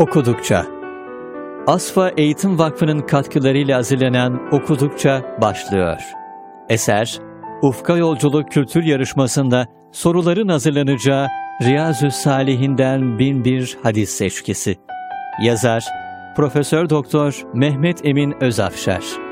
Okudukça Asfa Eğitim Vakfı'nın katkılarıyla hazırlanan Okudukça başlıyor. Eser, Ufka Yolculuk Kültür Yarışması'nda soruların hazırlanacağı Riyazü Salihinden bin bir hadis seçkisi. Yazar, Profesör Doktor Mehmet Emin Özafşar.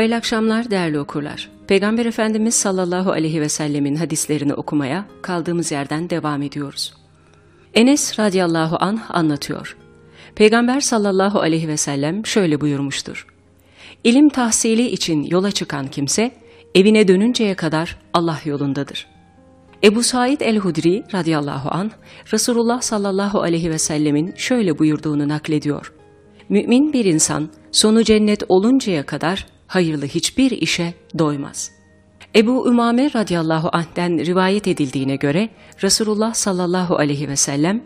Hayırlı akşamlar değerli okurlar. Peygamber Efendimiz sallallahu aleyhi ve sellemin hadislerini okumaya kaldığımız yerden devam ediyoruz. Enes radıyallahu anh anlatıyor. Peygamber sallallahu aleyhi ve sellem şöyle buyurmuştur. İlim tahsili için yola çıkan kimse evine dönünceye kadar Allah yolundadır. Ebu Said el-Hudri radıyallahu anh Resulullah sallallahu aleyhi ve sellemin şöyle buyurduğunu naklediyor. Mümin bir insan sonu cennet oluncaya kadar hayırlı hiçbir işe doymaz. Ebu Ümame radıyallahu anh'den rivayet edildiğine göre Resulullah sallallahu aleyhi ve sellem,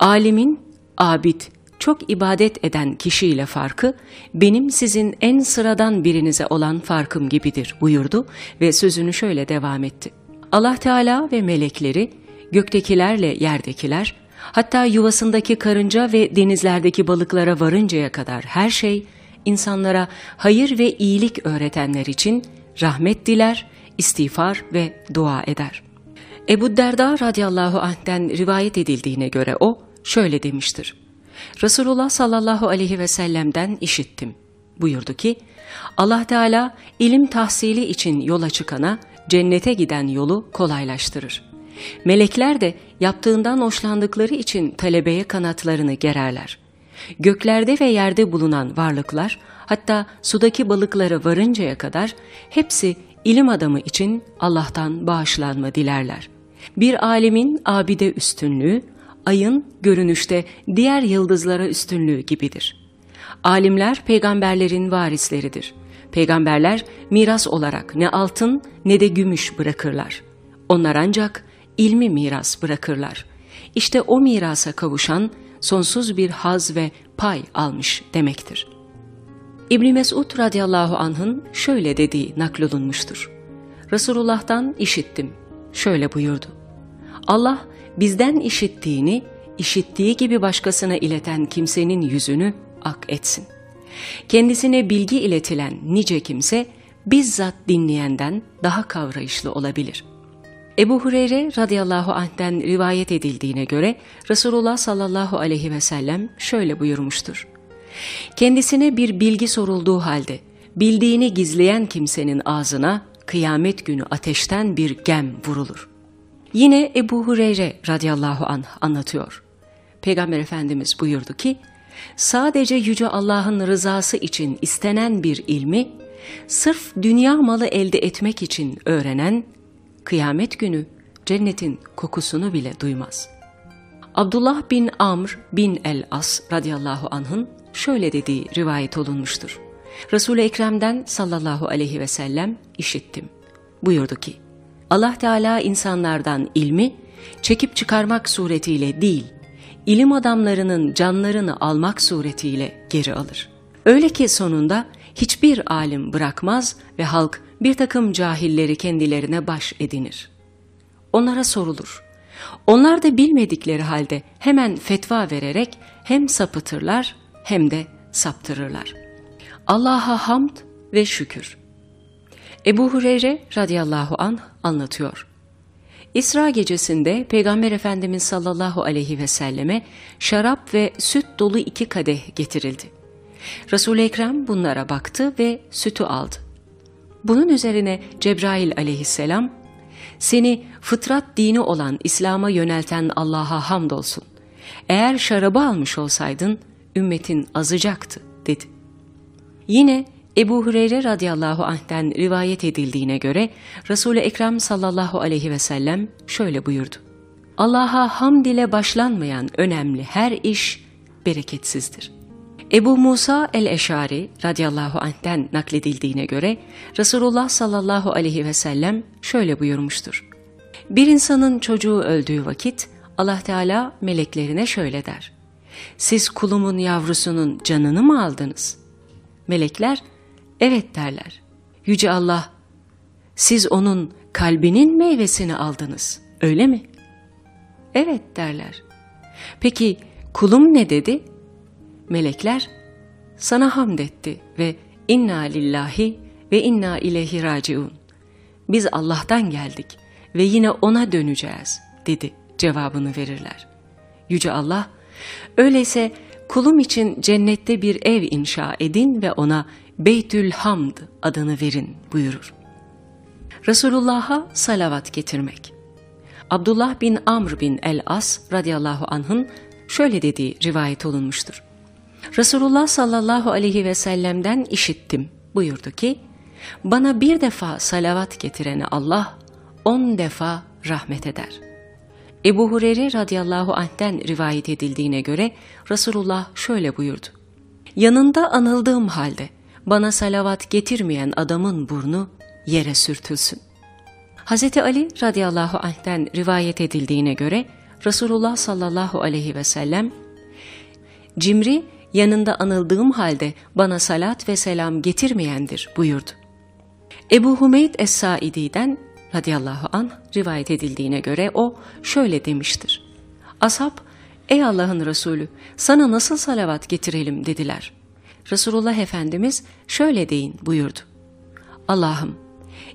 alimin, abid, çok ibadet eden kişiyle farkı benim sizin en sıradan birinize olan farkım gibidir buyurdu ve sözünü şöyle devam etti. Allah Teala ve melekleri, göktekilerle yerdekiler, hatta yuvasındaki karınca ve denizlerdeki balıklara varıncaya kadar her şey insanlara hayır ve iyilik öğretenler için rahmet diler, istiğfar ve dua eder. Ebu Derda radıyallahu anh'ten rivayet edildiğine göre o şöyle demiştir. Resulullah sallallahu aleyhi ve sellem'den işittim. Buyurdu ki, Allah Teala ilim tahsili için yola çıkana cennete giden yolu kolaylaştırır. Melekler de yaptığından hoşlandıkları için talebeye kanatlarını gererler. Göklerde ve yerde bulunan varlıklar, hatta sudaki balıklara varıncaya kadar hepsi ilim adamı için Allah'tan bağışlanma dilerler. Bir alemin abide üstünlüğü, ayın görünüşte diğer yıldızlara üstünlüğü gibidir. Alimler peygamberlerin varisleridir. Peygamberler miras olarak ne altın ne de gümüş bırakırlar. Onlar ancak ilmi miras bırakırlar. İşte o mirasa kavuşan sonsuz bir haz ve pay almış demektir. İbni Mesud radıyallahu anh'ın şöyle dediği naklolunmuştur. Resulullah'tan işittim. Şöyle buyurdu. Allah bizden işittiğini, işittiği gibi başkasına ileten kimsenin yüzünü ak etsin. Kendisine bilgi iletilen nice kimse bizzat dinleyenden daha kavrayışlı olabilir.'' Ebu Hureyre radıyallahu anh'ten rivayet edildiğine göre Resulullah sallallahu aleyhi ve sellem şöyle buyurmuştur. Kendisine bir bilgi sorulduğu halde bildiğini gizleyen kimsenin ağzına kıyamet günü ateşten bir gem vurulur. Yine Ebu Hureyre radıyallahu anh anlatıyor. Peygamber Efendimiz buyurdu ki, sadece Yüce Allah'ın rızası için istenen bir ilmi, sırf dünya malı elde etmek için öğrenen, kıyamet günü cennetin kokusunu bile duymaz. Abdullah bin Amr bin el-As radıyallahu anh'ın şöyle dediği rivayet olunmuştur. Resul-i Ekrem'den sallallahu aleyhi ve sellem işittim. Buyurdu ki, Allah Teala insanlardan ilmi çekip çıkarmak suretiyle değil, ilim adamlarının canlarını almak suretiyle geri alır. Öyle ki sonunda hiçbir alim bırakmaz ve halk bir takım cahilleri kendilerine baş edinir. Onlara sorulur. Onlar da bilmedikleri halde hemen fetva vererek hem sapıtırlar hem de saptırırlar. Allah'a hamd ve şükür. Ebu Hureyre radıyallahu an anlatıyor. İsra gecesinde Peygamber Efendimiz sallallahu aleyhi ve selleme şarap ve süt dolu iki kadeh getirildi. Resul-i Ekrem bunlara baktı ve sütü aldı. Bunun üzerine Cebrail aleyhisselam, seni fıtrat dini olan İslam'a yönelten Allah'a hamdolsun. Eğer şarabı almış olsaydın ümmetin azacaktı dedi. Yine Ebu Hureyre radıyallahu anh'ten rivayet edildiğine göre Resul-i Ekrem sallallahu aleyhi ve sellem şöyle buyurdu. Allah'a hamd ile başlanmayan önemli her iş bereketsizdir. Ebu Musa el-Eşari radıyallahu anh'ten nakledildiğine göre Resulullah sallallahu aleyhi ve sellem şöyle buyurmuştur. Bir insanın çocuğu öldüğü vakit Allah Teala meleklerine şöyle der. Siz kulumun yavrusunun canını mı aldınız? Melekler evet derler. Yüce Allah siz onun kalbinin meyvesini aldınız öyle mi? Evet derler. Peki kulum ne dedi? Melekler sana hamd etti ve inna lillahi ve inna ileyhi raciun. Biz Allah'tan geldik ve yine ona döneceğiz dedi cevabını verirler. Yüce Allah, öyleyse kulum için cennette bir ev inşa edin ve ona Beytül Hamd adını verin buyurur. Resulullah'a salavat getirmek. Abdullah bin Amr bin el-As radıyallahu anh'ın şöyle dediği rivayet olunmuştur. Resulullah sallallahu aleyhi ve sellem'den işittim buyurdu ki, bana bir defa salavat getirene Allah on defa rahmet eder. Ebu Hureyre radıyallahu anh'ten rivayet edildiğine göre Resulullah şöyle buyurdu. Yanında anıldığım halde bana salavat getirmeyen adamın burnu yere sürtülsün. Hz. Ali radıyallahu anh'ten rivayet edildiğine göre Resulullah sallallahu aleyhi ve sellem Cimri yanında anıldığım halde bana salat ve selam getirmeyendir buyurdu. Ebu Humeyd Es-Saidi'den radıyallahu an rivayet edildiğine göre o şöyle demiştir. Ashab, ey Allah'ın Resulü sana nasıl salavat getirelim dediler. Resulullah Efendimiz şöyle deyin buyurdu. Allah'ım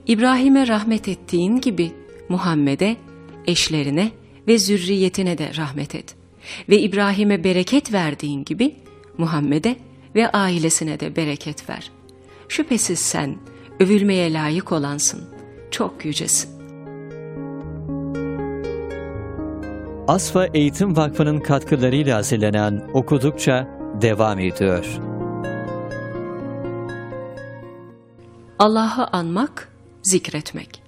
İbrahim'e rahmet ettiğin gibi Muhammed'e, eşlerine ve zürriyetine de rahmet et. Ve İbrahim'e bereket verdiğin gibi Muhammed'e ve ailesine de bereket ver. Şüphesiz sen övülmeye layık olansın, çok yücesin. Asfa Eğitim Vakfı'nın katkılarıyla hazırlanan Okudukça devam ediyor. Allah'ı anmak, zikretmek.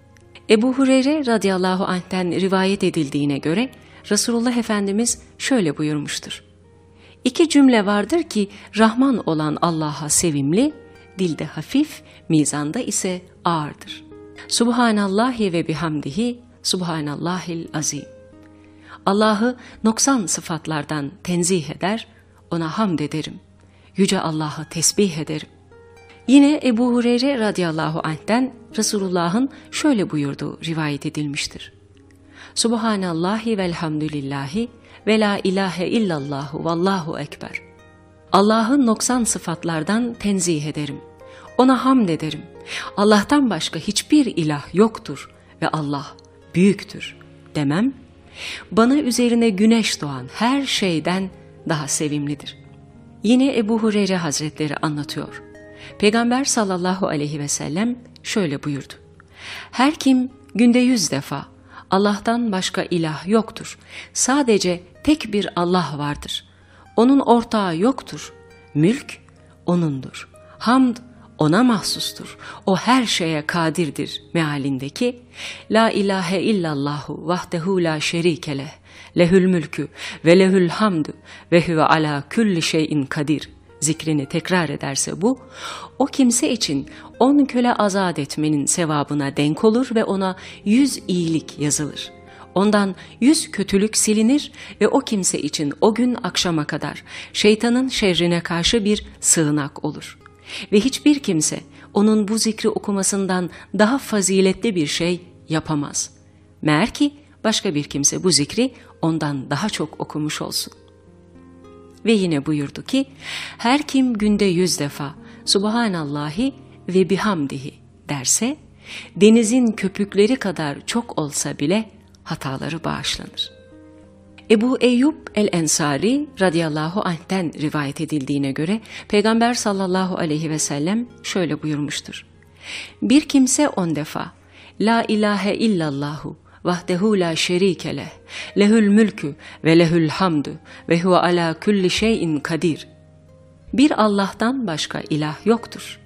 Ebu Hureyre radıyallahu anh'ten rivayet edildiğine göre Resulullah Efendimiz şöyle buyurmuştur. İki cümle vardır ki Rahman olan Allah'a sevimli, dilde hafif, mizanda ise ağırdır. Subhanallahi ve bihamdihi, Subhanallahil azim. Allah'ı noksan sıfatlardan tenzih eder, ona hamd ederim. Yüce Allah'ı tesbih ederim. Yine Ebu Hureyre radıyallahu anh'ten Resulullah'ın şöyle buyurduğu rivayet edilmiştir. Subhanallahi velhamdülillahi ve la ilahe illallahu vallahu ekber. Allah'ın noksan sıfatlardan tenzih ederim. Ona hamd ederim. Allah'tan başka hiçbir ilah yoktur ve Allah büyüktür demem. Bana üzerine güneş doğan her şeyden daha sevimlidir. Yine Ebu Hureyre Hazretleri anlatıyor. Peygamber sallallahu aleyhi ve sellem şöyle buyurdu. Her kim günde yüz defa Allah'tan başka ilah yoktur. Sadece tek bir Allah vardır. Onun ortağı yoktur. Mülk O'nundur. Hamd O'na mahsustur. O her şeye kadirdir mealindeki La ilahe illallahu vahdehu la şerikeleh lehül mülkü ve lehül hamdü ve huve ala külli şeyin kadir zikrini tekrar ederse bu, o kimse için on köle azat etmenin sevabına denk olur ve ona yüz iyilik yazılır. Ondan yüz kötülük silinir ve o kimse için o gün akşama kadar şeytanın şerrine karşı bir sığınak olur. Ve hiçbir kimse onun bu zikri okumasından daha faziletli bir şey yapamaz. Meğer ki başka bir kimse bu zikri ondan daha çok okumuş olsun. Ve yine buyurdu ki, her kim günde yüz defa Subhanallahi ve bihamdihi derse, denizin köpükleri kadar çok olsa bile hataları bağışlanır. Ebu Eyyub el-Ensari radıyallahu anh'ten rivayet edildiğine göre Peygamber sallallahu aleyhi ve sellem şöyle buyurmuştur. Bir kimse on defa La ilahe illallahu vahdehu la şerike leh, lehül mülkü ve lehül hamdü ve huve ala kulli şeyin kadir. Bir Allah'tan başka ilah yoktur.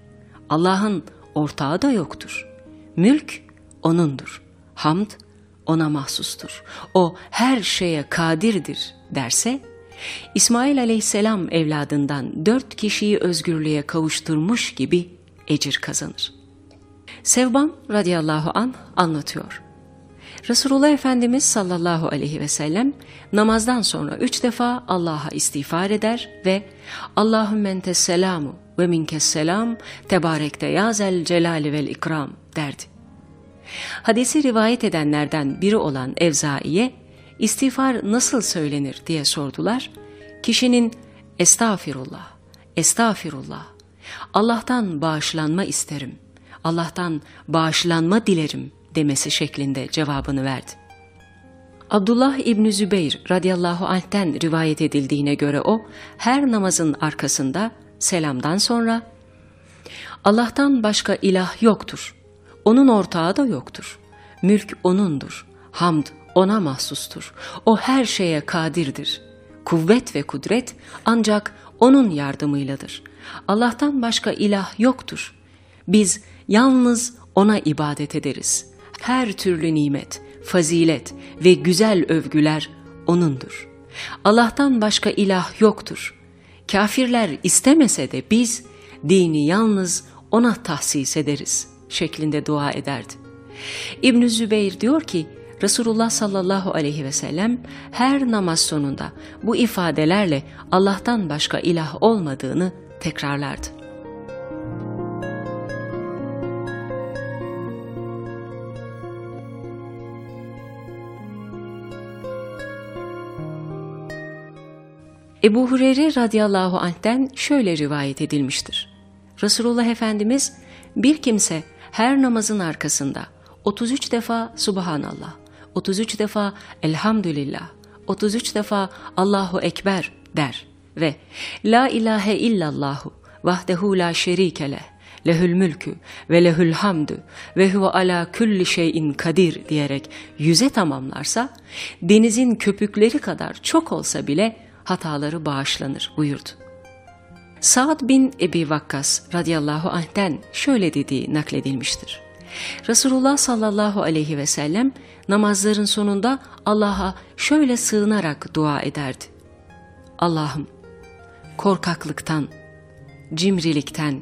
Allah'ın ortağı da yoktur. Mülk O'nundur. Hamd O'na mahsustur. O her şeye kadirdir derse, İsmail aleyhisselam evladından dört kişiyi özgürlüğe kavuşturmuş gibi ecir kazanır. Sevban radıyallahu an anlatıyor. Resulullah Efendimiz sallallahu aleyhi ve sellem namazdan sonra üç defa Allah'a istiğfar eder ve Allahümme entes selamu ve minkes selam tebarekte ya zel celali vel ikram derdi. Hadisi rivayet edenlerden biri olan Evzai'ye istiğfar nasıl söylenir diye sordular. Kişinin estağfirullah, estağfirullah, Allah'tan bağışlanma isterim, Allah'tan bağışlanma dilerim demesi şeklinde cevabını verdi. Abdullah İbni Zübeyir radıyallahu anh'ten rivayet edildiğine göre o her namazın arkasında selamdan sonra Allah'tan başka ilah yoktur. Onun ortağı da yoktur. Mülk O'nundur. Hamd O'na mahsustur. O her şeye kadirdir. Kuvvet ve kudret ancak O'nun yardımıyladır. Allah'tan başka ilah yoktur. Biz yalnız O'na ibadet ederiz. Her türlü nimet, fazilet ve güzel övgüler O'nundur. Allah'tan başka ilah yoktur. Kafirler istemese de biz dini yalnız O'na tahsis ederiz şeklinde dua ederdi. İbn Zübeyir diyor ki Resulullah sallallahu aleyhi ve sellem her namaz sonunda bu ifadelerle Allah'tan başka ilah olmadığını tekrarlardı. Ebu Hureyre radıyallahu anh'ten şöyle rivayet edilmiştir. Resulullah Efendimiz bir kimse her namazın arkasında 33 defa Subhanallah, 33 defa Elhamdülillah, 33 defa Allahu Ekber der ve La ilahe illallahu vahdehu la şerike leh, lehül mülkü ve lehül hamdü ve huve ala külli şeyin kadir diyerek yüze tamamlarsa denizin köpükleri kadar çok olsa bile hataları bağışlanır buyurdu. Sa'd bin Ebi Vakkas radıyallahu anh'ten şöyle dediği nakledilmiştir. Resulullah sallallahu aleyhi ve sellem namazların sonunda Allah'a şöyle sığınarak dua ederdi. Allah'ım korkaklıktan, cimrilikten,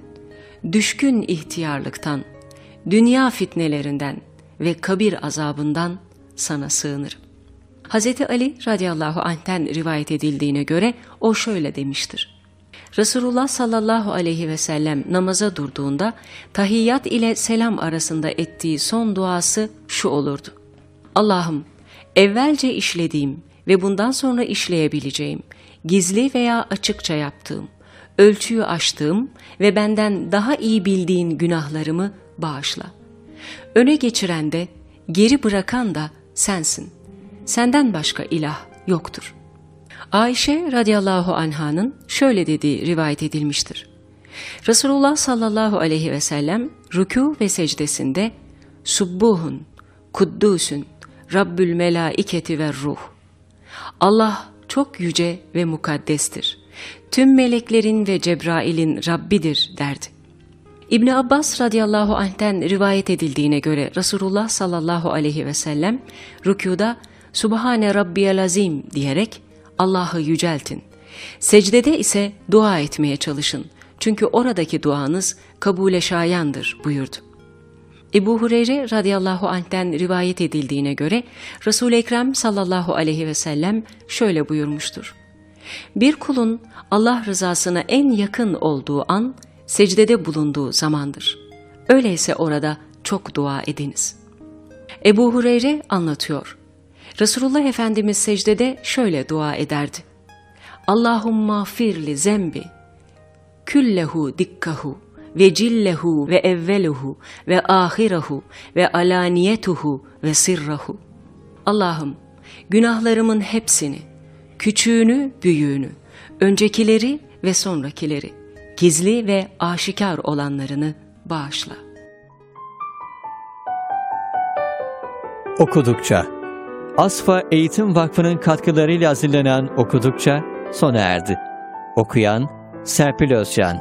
düşkün ihtiyarlıktan, dünya fitnelerinden ve kabir azabından sana sığınırım. Hz. Ali radıyallahu anh'ten rivayet edildiğine göre o şöyle demiştir. Resulullah sallallahu aleyhi ve sellem namaza durduğunda tahiyyat ile selam arasında ettiği son duası şu olurdu. Allah'ım evvelce işlediğim ve bundan sonra işleyebileceğim, gizli veya açıkça yaptığım, ölçüyü aştığım ve benden daha iyi bildiğin günahlarımı bağışla. Öne geçiren de, geri bırakan da sensin. Senden başka ilah yoktur.'' Ayşe radıyallahu anhanın şöyle dediği rivayet edilmiştir. Resulullah sallallahu aleyhi ve sellem rükû ve secdesinde Subbuhun, Kuddusün, Rabbül melaiketi ve ruh. Allah çok yüce ve mukaddestir. Tüm meleklerin ve Cebrail'in Rabbidir derdi. İbni Abbas radıyallahu anh'ten rivayet edildiğine göre Resulullah sallallahu aleyhi ve sellem rükuda Subhane Rabbiyel Azim diyerek Allah'ı yüceltin. Secdede ise dua etmeye çalışın. Çünkü oradaki duanız kabule şayandır buyurdu. Ebu Hureyre radıyallahu anh'ten rivayet edildiğine göre resul Ekrem sallallahu aleyhi ve sellem şöyle buyurmuştur. Bir kulun Allah rızasına en yakın olduğu an secdede bulunduğu zamandır. Öyleyse orada çok dua ediniz. Ebu Hureyre anlatıyor. Resulullah Efendimiz secdede şöyle dua ederdi. Allahumma firli zembi küllehu dikkahu ve cillehu ve evveluhu ve ahirehu ve alaniyetuhu ve sirrahu. Allah'ım günahlarımın hepsini, küçüğünü, büyüğünü, öncekileri ve sonrakileri, gizli ve aşikar olanlarını bağışla. Okudukça Asfa Eğitim Vakfı'nın katkılarıyla hazırlanan Okudukça sona erdi. Okuyan Serpil Özcan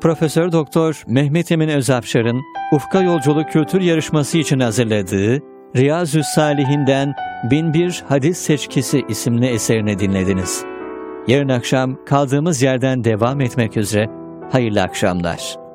Profesör Doktor Mehmet Emin Özapşar'ın Ufka Yolculuk Kültür Yarışması için hazırladığı Riyazü Salihinden Binbir Hadis Seçkisi isimli eserini dinlediniz. Yarın akşam kaldığımız yerden devam etmek üzere hayırlı akşamlar.